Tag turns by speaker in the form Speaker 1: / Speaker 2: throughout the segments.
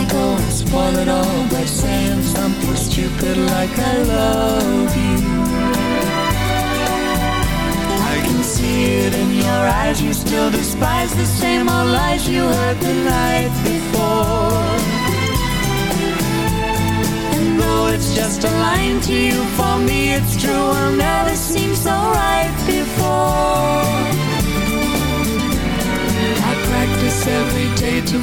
Speaker 1: I go and spoil it all by saying something stupid like I love you. I can see it in your eyes, you still despise the same old lies you heard the night before. And though it's just a line to you, for me it's true, I'll never seem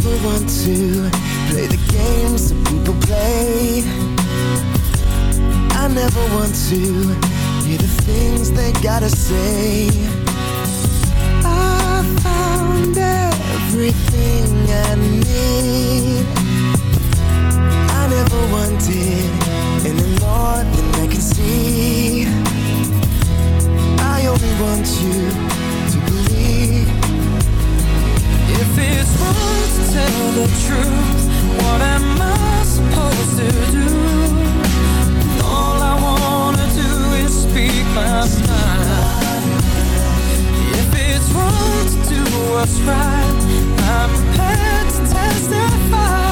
Speaker 2: want to play the games that people play. I never want to hear the things they gotta say. I found everything I need. I never wanted any more than I can see. I only want you
Speaker 3: If it's wrong to tell the truth, what am I supposed to do? All I wanna do is speak my mind. If it's wrong to do what's right, I'm prepared to testify.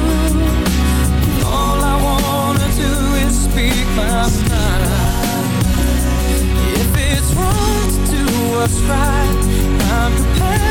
Speaker 3: If it's wrong to do what's right, I'm prepared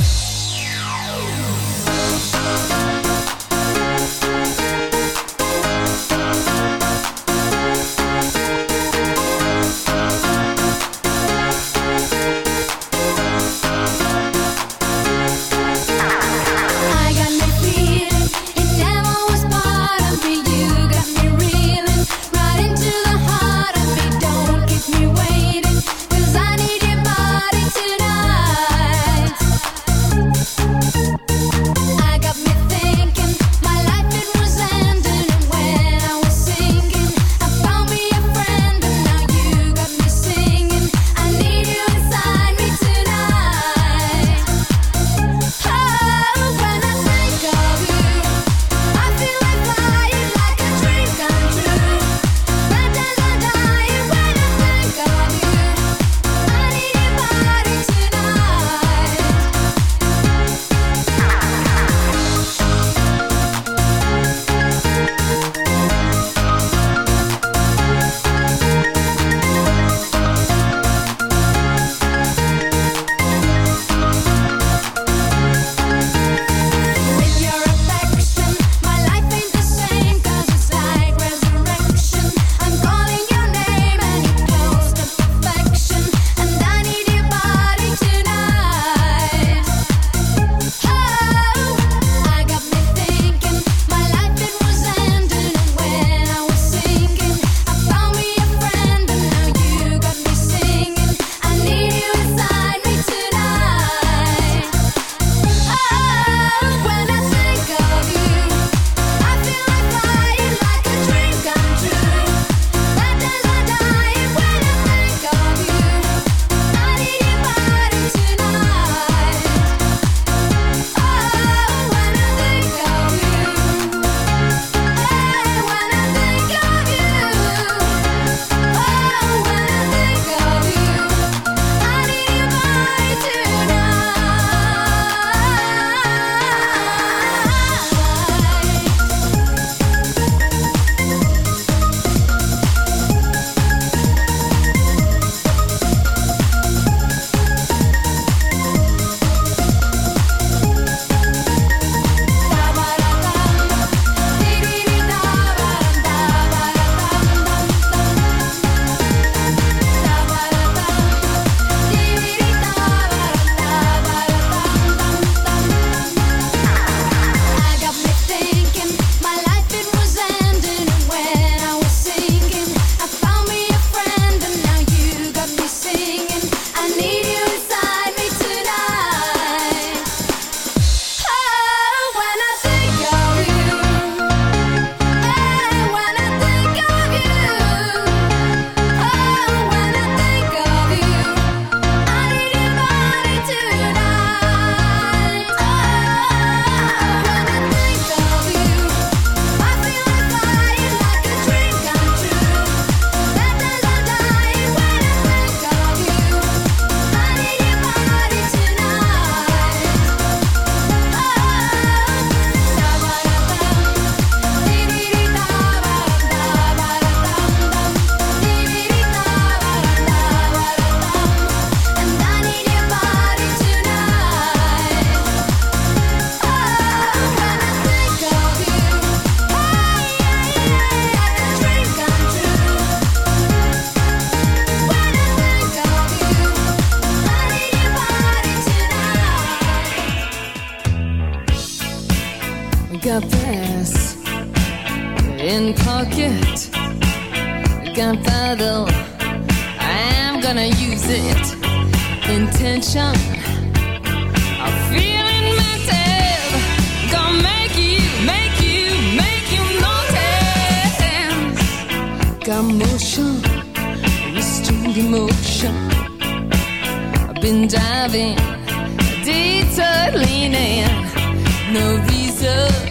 Speaker 4: got
Speaker 3: bass in pocket. Gunpowder, I'm gonna use it. Intention, I'm feeling mental. Gonna make you, make you, make you notice. Got motion, restrained emotion. I've been diving, detour leaning, no reason.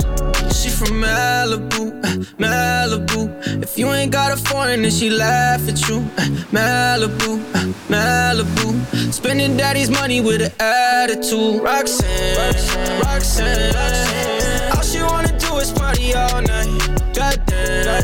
Speaker 5: From Malibu, Malibu. If you ain't got a foreign, then she laugh at you. Malibu, Malibu. Spending daddy's money with an attitude. Roxanne, Roxanne, Roxanne. All she wanna do is party all night. Goddamn,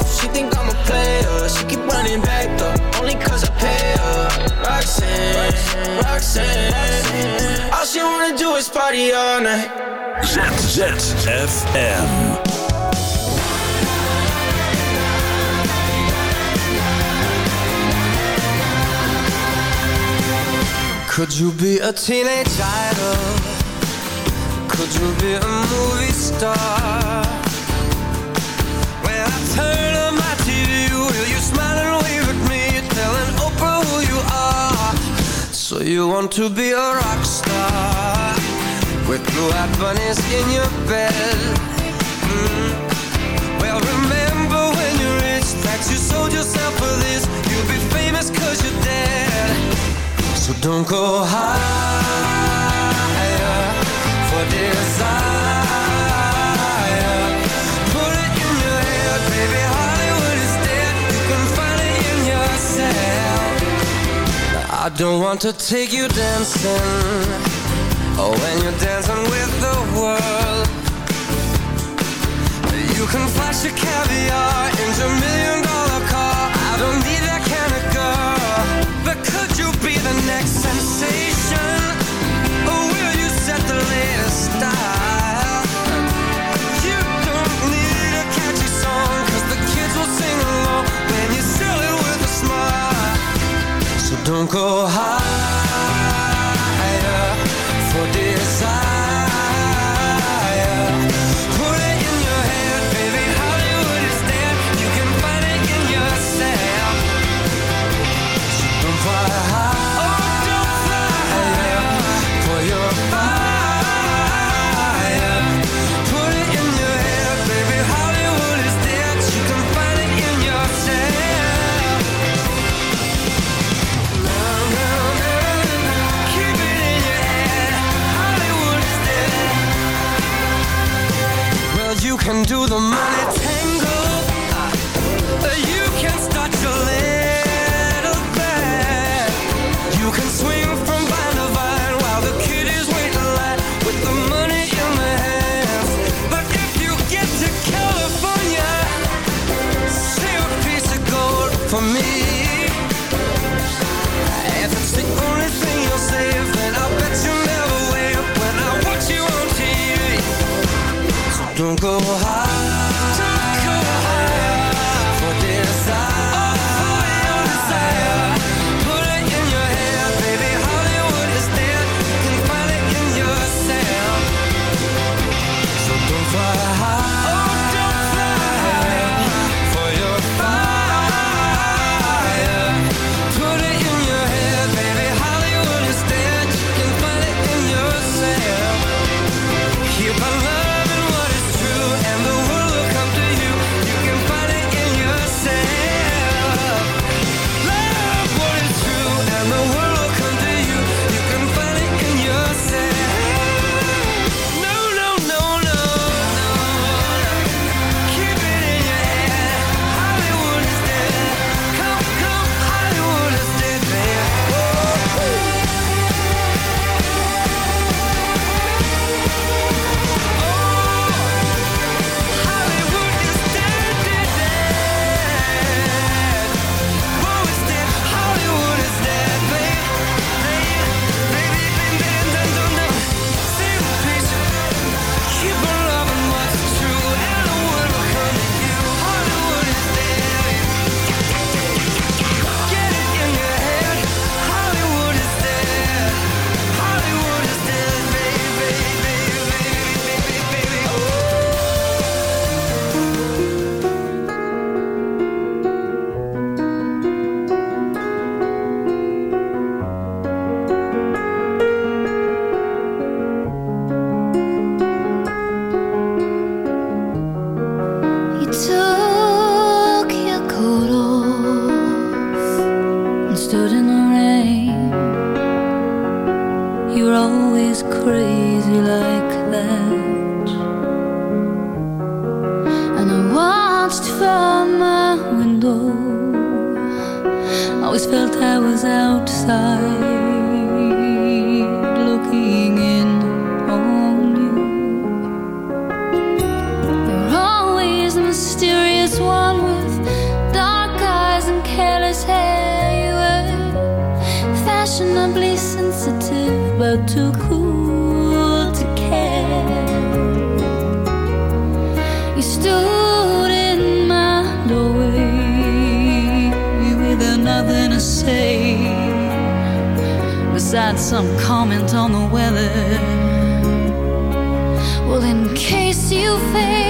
Speaker 5: She think I'm a player. She keep running back though, only cause I pay her. Roxanne, Roxanne. All she wanna do is party all night.
Speaker 6: ZZFM.
Speaker 3: Could you be a teenage idol? Could you be a movie star? When I turn you smile and wave at me, telling Oprah who you are? So you want to be a rock star with blue-eyed bunnies in your bed? Mm. Well, remember when you reached that you sold yourself for this. You'll be famous cause you're dead. So don't go higher for desire. Now, I don't want to take you dancing. Oh, when you're dancing with the world. You can flash your caviar into a million dollar car. I don't need
Speaker 5: but
Speaker 7: too cool to care. You stood in my doorway with nothing to say besides some comment on the weather. Well, in case you fail.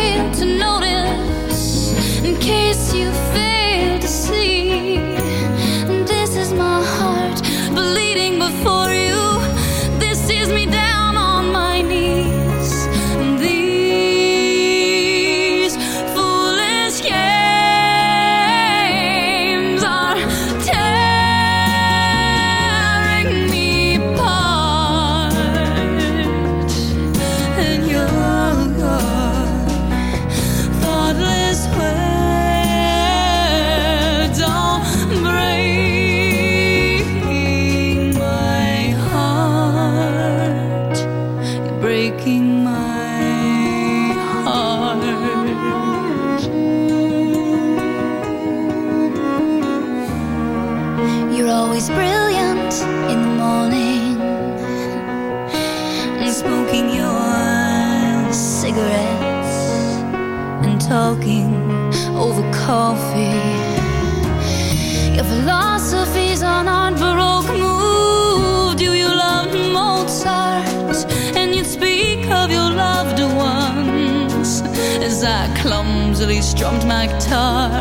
Speaker 8: Strummed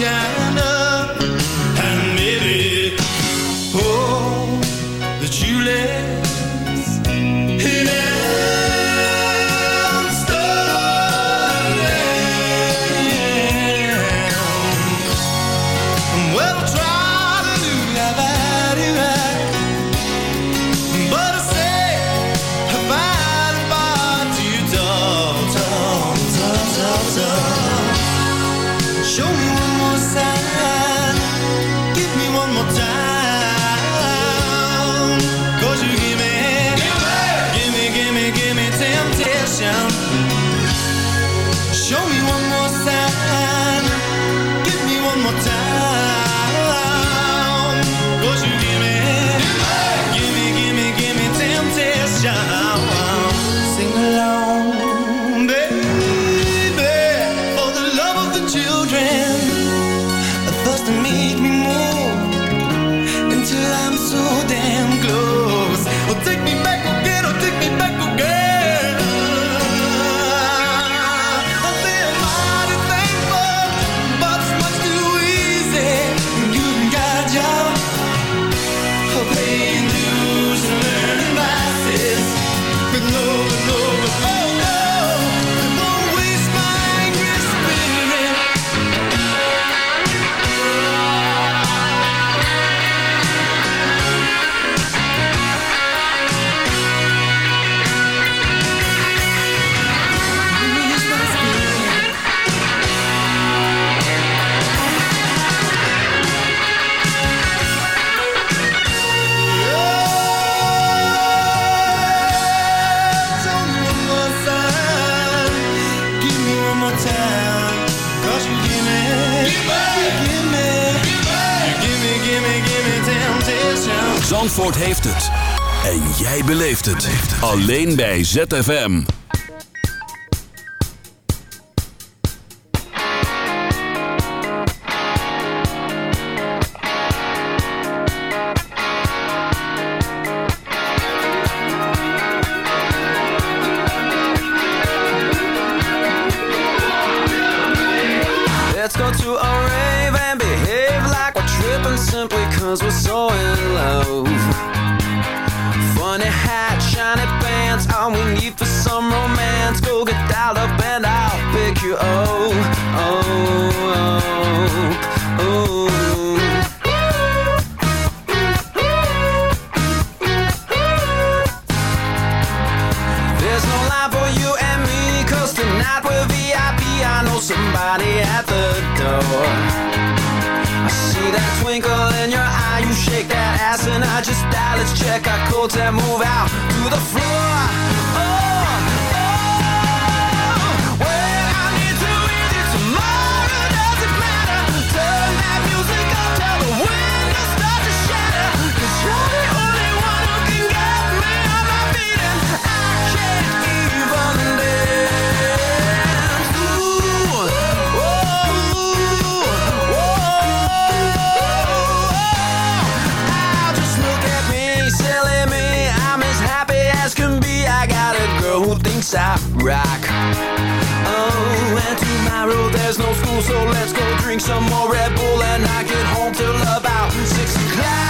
Speaker 6: shine Jij beleeft het. Alleen bij ZFM.
Speaker 5: Let's go to a rave and behave like we're tripping cause we're so in love. Funny hat, shiny pants, all we need for some romance. Go get dialed up and I'll pick you oh, oh, oh, oh. somebody at the door. I see that twinkle just die, let's check our codes and move out to the floor. rock. Oh, and tomorrow there's no school, so let's go drink some more Red Bull and I get home till about 6 o'clock.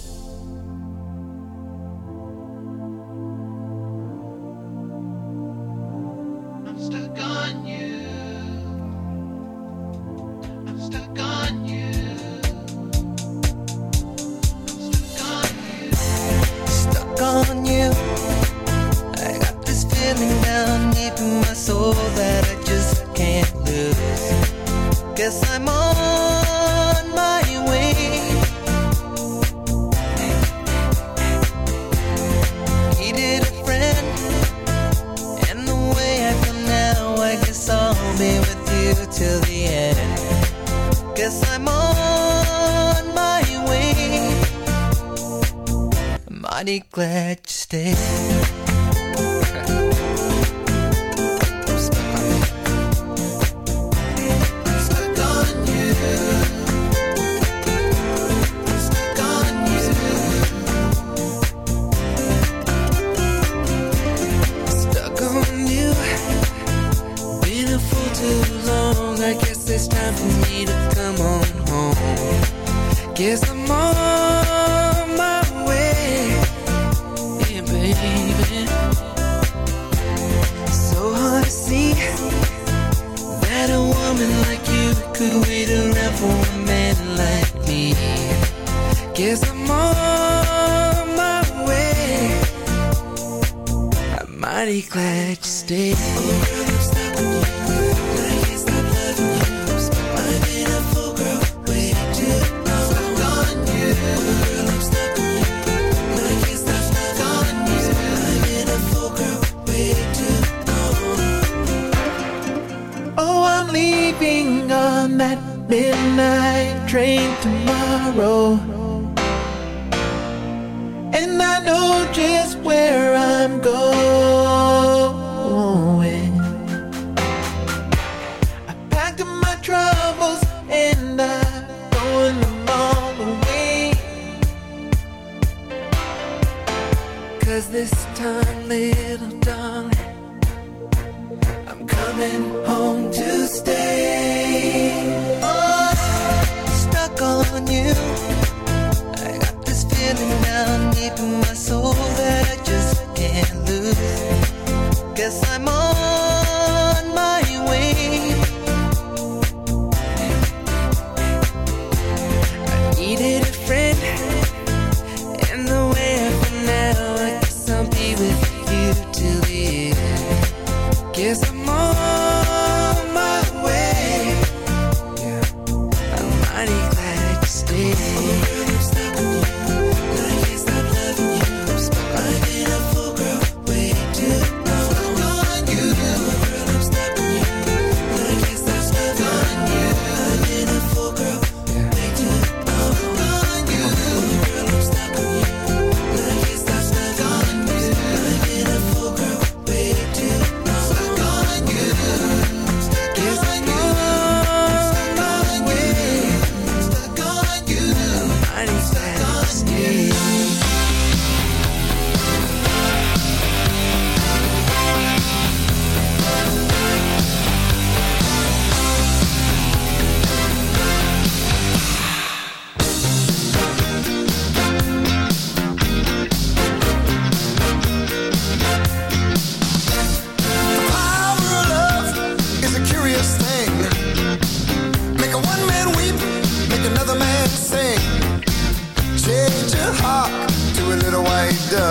Speaker 7: done.